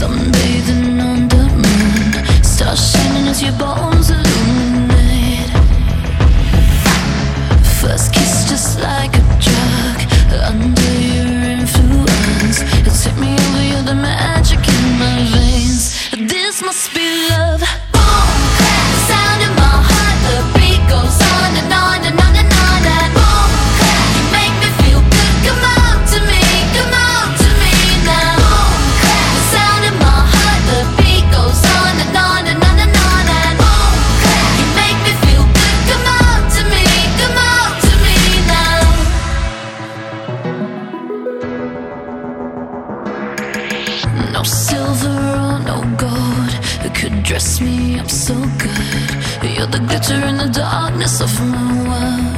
someday. No silver or no gold could dress me up so good. You're the glitter in the darkness of my world.